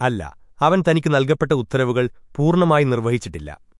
അല്ല അവൻ തനിക്ക് നൽകപ്പെട്ട ഉത്തരവുകൾ പൂർണമായി നിർവഹിച്ചിട്ടില്ല.